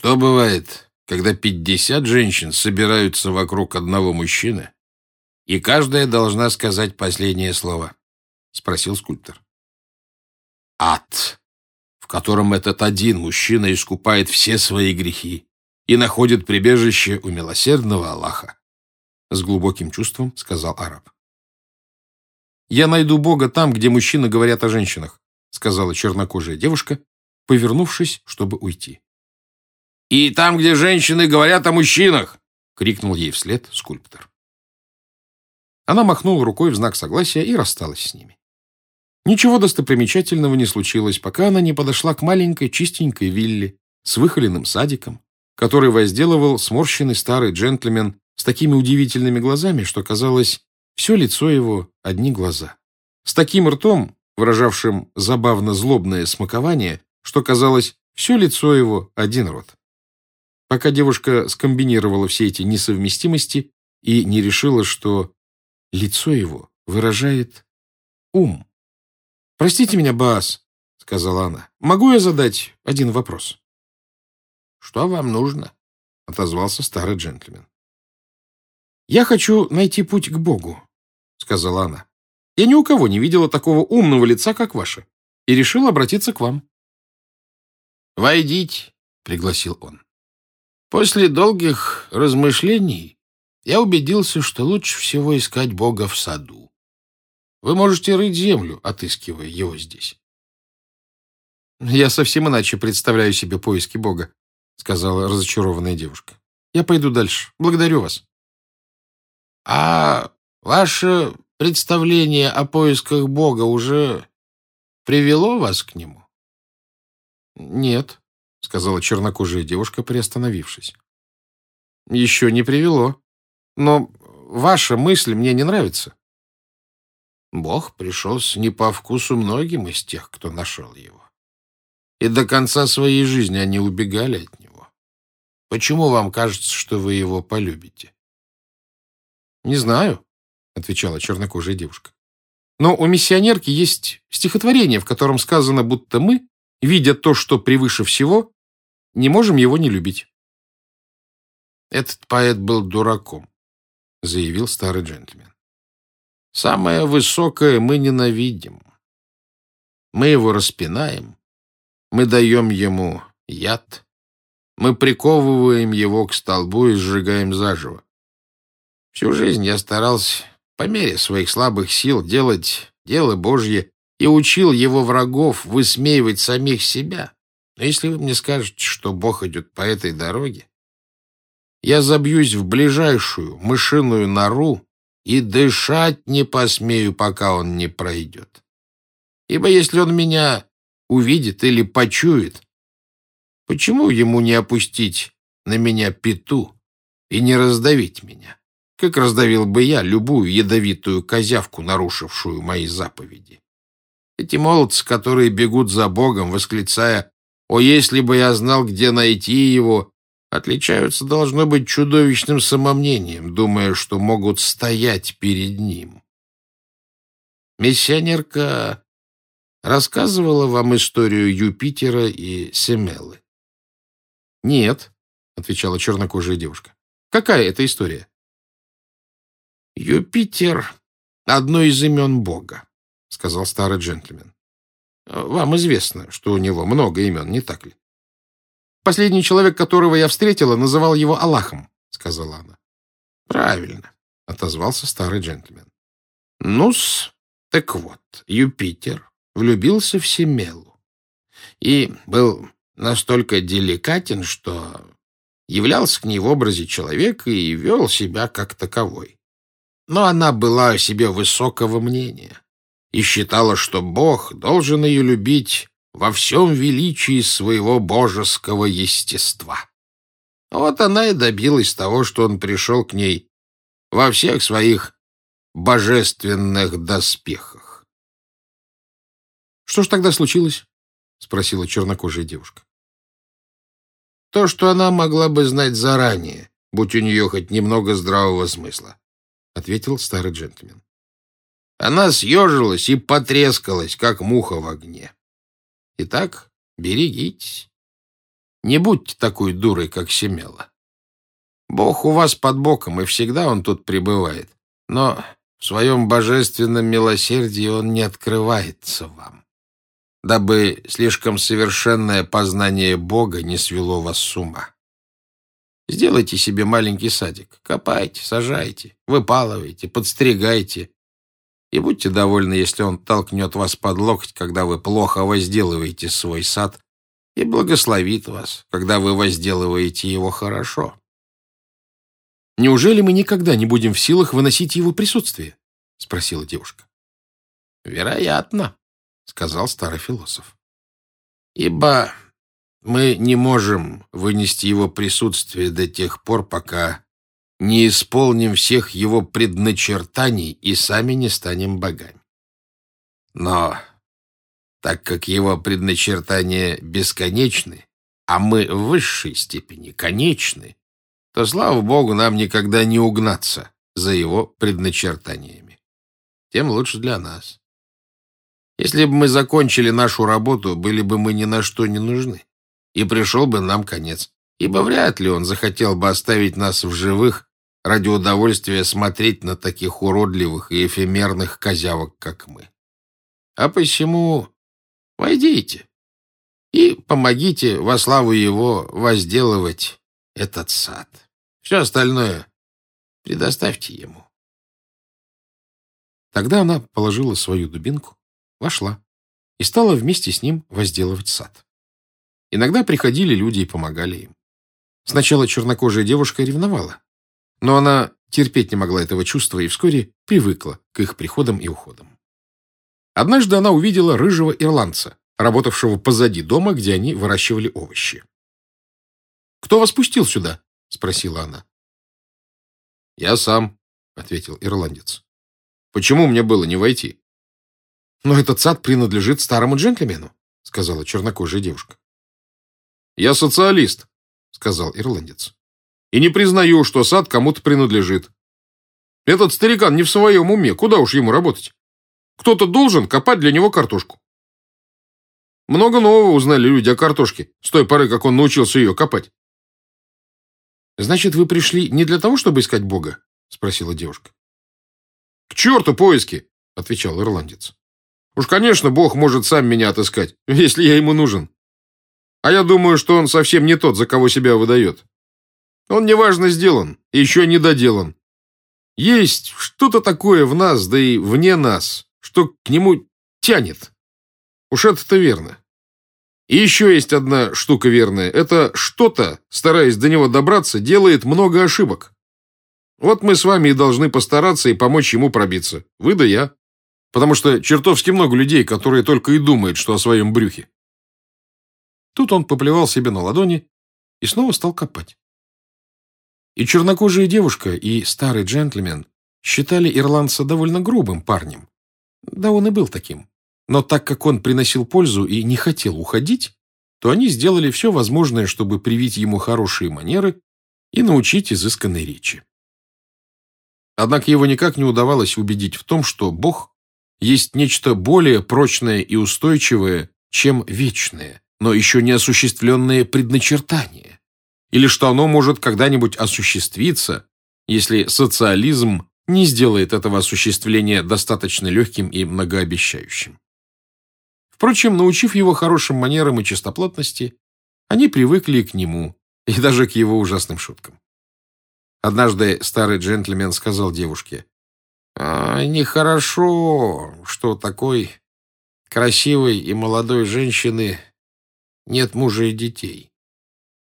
Что бывает, когда пятьдесят женщин собираются вокруг одного мужчины, и каждая должна сказать последнее слово? Спросил скульптор. Ад, в котором этот один мужчина искупает все свои грехи и находит прибежище у милосердного Аллаха. С глубоким чувством сказал араб. «Я найду Бога там, где мужчины говорят о женщинах», сказала чернокожая девушка, повернувшись, чтобы уйти. «И там, где женщины говорят о мужчинах!» — крикнул ей вслед скульптор. Она махнула рукой в знак согласия и рассталась с ними. Ничего достопримечательного не случилось, пока она не подошла к маленькой чистенькой вилле с выхоленным садиком, который возделывал сморщенный старый джентльмен с такими удивительными глазами, что казалось, все лицо его — одни глаза. С таким ртом, выражавшим забавно злобное смакование, что казалось, все лицо его — один рот. Пока девушка скомбинировала все эти несовместимости и не решила, что лицо его выражает ум. «Простите меня, Баас», — сказала она, — «могу я задать один вопрос?» «Что вам нужно?» — отозвался старый джентльмен. «Я хочу найти путь к Богу», — сказала она. «Я ни у кого не видела такого умного лица, как ваше, и решил обратиться к вам». «Войдите», — пригласил он. После долгих размышлений я убедился, что лучше всего искать Бога в саду. Вы можете рыть землю, отыскивая его здесь. «Я совсем иначе представляю себе поиски Бога», — сказала разочарованная девушка. «Я пойду дальше. Благодарю вас». А ваше представление о поисках Бога уже привело вас к нему? Нет, сказала чернокожая девушка, приостановившись. Еще не привело. Но ваша мысль мне не нравится. Бог пришелся не по вкусу многим из тех, кто нашел его. И до конца своей жизни они убегали от него. Почему вам кажется, что вы его полюбите? «Не знаю», — отвечала чернокожая девушка. «Но у миссионерки есть стихотворение, в котором сказано, будто мы, видя то, что превыше всего, не можем его не любить». «Этот поэт был дураком», — заявил старый джентльмен. «Самое высокое мы ненавидим. Мы его распинаем, мы даем ему яд, мы приковываем его к столбу и сжигаем заживо. Всю жизнь я старался по мере своих слабых сил делать дело Божье и учил его врагов высмеивать самих себя. Но если вы мне скажете, что Бог идет по этой дороге, я забьюсь в ближайшую мышиную нору и дышать не посмею, пока он не пройдет. Ибо если он меня увидит или почует, почему ему не опустить на меня пету и не раздавить меня? как раздавил бы я любую ядовитую козявку, нарушившую мои заповеди. Эти молодцы, которые бегут за Богом, восклицая «О, если бы я знал, где найти его!» отличаются, должно быть, чудовищным самомнением, думая, что могут стоять перед ним. Миссионерка рассказывала вам историю Юпитера и Семелы? «Нет», — отвечала чернокожая девушка. «Какая это история?» «Юпитер — одно из имен Бога», — сказал старый джентльмен. «Вам известно, что у него много имен, не так ли?» «Последний человек, которого я встретила, называл его Аллахом», — сказала она. «Правильно», — отозвался старый джентльмен. «Ну-с, так вот, Юпитер влюбился в Семелу и был настолько деликатен, что являлся к ней в образе человека и вел себя как таковой. Но она была о себе высокого мнения и считала, что Бог должен ее любить во всем величии своего божеского естества. Вот она и добилась того, что он пришел к ней во всех своих божественных доспехах. «Что ж тогда случилось?» — спросила чернокожая девушка. То, что она могла бы знать заранее, будь у нее хоть немного здравого смысла. — ответил старый джентльмен. Она съежилась и потрескалась, как муха в огне. Итак, берегитесь. Не будьте такой дурой, как Семела. Бог у вас под боком, и всегда он тут пребывает. Но в своем божественном милосердии он не открывается вам, дабы слишком совершенное познание Бога не свело вас с ума. Сделайте себе маленький садик, копайте, сажайте, выпалывайте, подстригайте. И будьте довольны, если он толкнет вас под локоть, когда вы плохо возделываете свой сад, и благословит вас, когда вы возделываете его хорошо. «Неужели мы никогда не будем в силах выносить его присутствие?» — спросила девушка. «Вероятно», — сказал старый философ. «Ибо мы не можем вынести его присутствие до тех пор, пока не исполним всех его предначертаний и сами не станем богами. Но так как его предначертания бесконечны, а мы в высшей степени конечны, то, слава богу, нам никогда не угнаться за его предначертаниями. Тем лучше для нас. Если бы мы закончили нашу работу, были бы мы ни на что не нужны, и пришел бы нам конец, ибо вряд ли он захотел бы оставить нас в живых ради удовольствия смотреть на таких уродливых и эфемерных козявок, как мы. А посему войдите и помогите во славу его возделывать этот сад. Все остальное предоставьте ему. Тогда она положила свою дубинку, вошла и стала вместе с ним возделывать сад. Иногда приходили люди и помогали им. Сначала чернокожая девушка ревновала, но она терпеть не могла этого чувства и вскоре привыкла к их приходам и уходам. Однажды она увидела рыжего ирландца, работавшего позади дома, где они выращивали овощи. «Кто вас пустил сюда?» — спросила она. «Я сам», — ответил ирландец. «Почему мне было не войти?» «Но этот сад принадлежит старому джентльмену», — сказала чернокожая девушка. «Я социалист», — сказал ирландец. «И не признаю, что сад кому-то принадлежит. Этот старикан не в своем уме, куда уж ему работать? Кто-то должен копать для него картошку». Много нового узнали люди о картошке с той поры, как он научился ее копать. «Значит, вы пришли не для того, чтобы искать Бога?» — спросила девушка. «К черту поиски!» — отвечал ирландец. «Уж, конечно, Бог может сам меня отыскать, если я ему нужен. А я думаю, что он совсем не тот, за кого себя выдает. Он неважно сделан еще не доделан. Есть что-то такое в нас, да и вне нас, что к нему тянет. Уж это-то верно. И еще есть одна штука верная. Это что-то, стараясь до него добраться, делает много ошибок. Вот мы с вами и должны постараться и помочь ему пробиться. Вы да я. Потому что чертовски много людей, которые только и думают, что о своем брюхе. Тут он поплевал себе на ладони и снова стал копать. И чернокожая девушка, и старый джентльмен считали ирландца довольно грубым парнем. Да он и был таким. Но так как он приносил пользу и не хотел уходить, то они сделали все возможное, чтобы привить ему хорошие манеры и научить изысканной речи. Однако его никак не удавалось убедить в том, что Бог есть нечто более прочное и устойчивое, чем вечное, но еще не осуществленное предначертание, или что оно может когда-нибудь осуществиться, если социализм не сделает этого осуществления достаточно легким и многообещающим. Впрочем, научив его хорошим манерам и чистоплотности, они привыкли к нему и даже к его ужасным шуткам. Однажды старый джентльмен сказал девушке, «А, «Нехорошо, что такой красивой и молодой женщины нет мужа и детей.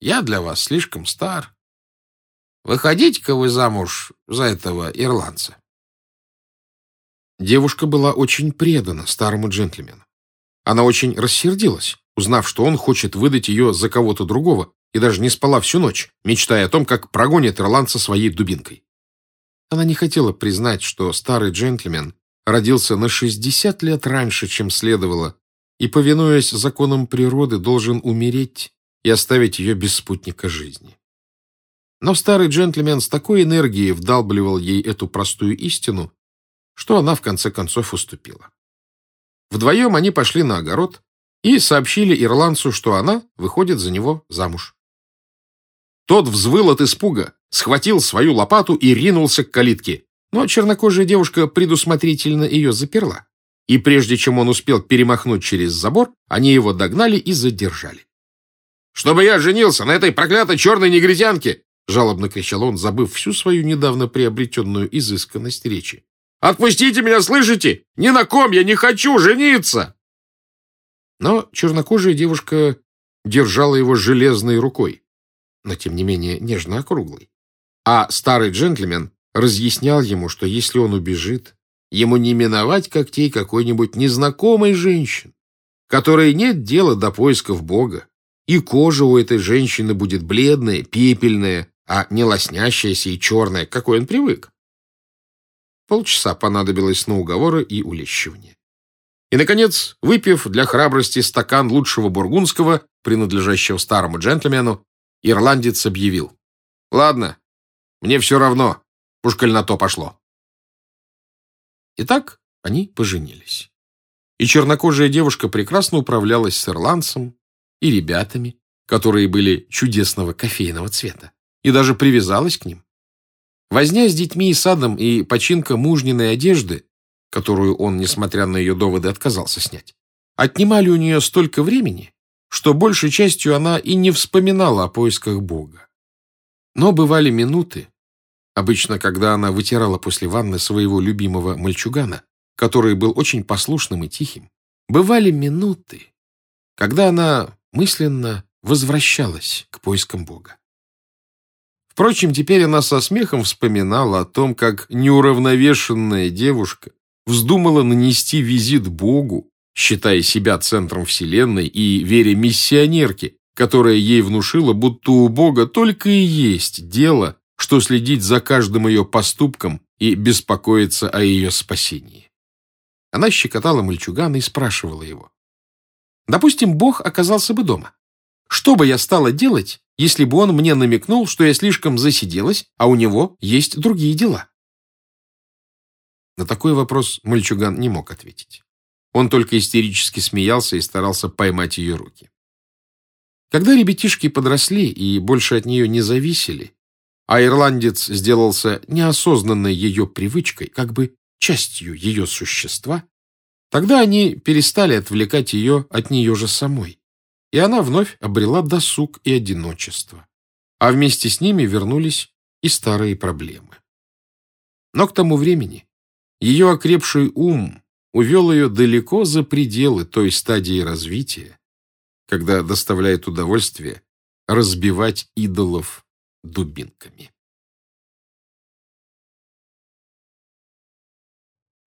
Я для вас слишком стар. Выходите-ка вы замуж за этого ирландца». Девушка была очень предана старому джентльмену. Она очень рассердилась, узнав, что он хочет выдать ее за кого-то другого, и даже не спала всю ночь, мечтая о том, как прогонит ирландца своей дубинкой. Она не хотела признать, что старый джентльмен родился на 60 лет раньше, чем следовало, и, повинуясь законам природы, должен умереть и оставить ее без спутника жизни. Но старый джентльмен с такой энергией вдалбливал ей эту простую истину, что она в конце концов уступила. Вдвоем они пошли на огород и сообщили ирландцу, что она выходит за него замуж. Тот взвыл от испуга, схватил свою лопату и ринулся к калитке, но чернокожая девушка предусмотрительно ее заперла. И прежде чем он успел перемахнуть через забор, они его догнали и задержали. «Чтобы я женился на этой проклятой черной негритянке!» жалобно кричал он, забыв всю свою недавно приобретенную изысканность речи. «Отпустите меня, слышите? Ни на ком я не хочу жениться!» Но чернокожая девушка держала его железной рукой, но тем не менее нежно округлой. А старый джентльмен разъяснял ему, что если он убежит, ему не миновать когтей какой-нибудь незнакомой женщины, которой нет дела до поисков Бога, и кожа у этой женщины будет бледная, пепельная, а не лоснящаяся и черная, какой он привык. Полчаса понадобилось на уговоры и улещивание. И, наконец, выпив для храбрости стакан лучшего бургундского, принадлежащего старому джентльмену, ирландец объявил. «Ладно, мне все равно, уж коль на то пошло». Итак, они поженились. И чернокожая девушка прекрасно управлялась с ирландцем и ребятами, которые были чудесного кофейного цвета, и даже привязалась к ним. Возня с детьми и садом и починка мужниной одежды которую он, несмотря на ее доводы, отказался снять, отнимали у нее столько времени, что большей частью она и не вспоминала о поисках Бога. Но бывали минуты, обычно, когда она вытирала после ванны своего любимого мальчугана, который был очень послушным и тихим, бывали минуты, когда она мысленно возвращалась к поискам Бога. Впрочем, теперь она со смехом вспоминала о том, как неуравновешенная девушка вздумала нанести визит Богу, считая себя центром Вселенной и веря миссионерке, которая ей внушила, будто у Бога только и есть дело, что следить за каждым ее поступком и беспокоиться о ее спасении. Она щекотала мальчугана и спрашивала его. «Допустим, Бог оказался бы дома. Что бы я стала делать, если бы он мне намекнул, что я слишком засиделась, а у него есть другие дела?» На такой вопрос мальчуган не мог ответить. Он только истерически смеялся и старался поймать ее руки. Когда ребятишки подросли и больше от нее не зависели, а ирландец сделался неосознанной ее привычкой, как бы частью ее существа, тогда они перестали отвлекать ее от нее же самой, и она вновь обрела досуг и одиночество. А вместе с ними вернулись и старые проблемы. Но к тому времени ее окрепший ум увел ее далеко за пределы той стадии развития, когда доставляет удовольствие разбивать идолов дубинками.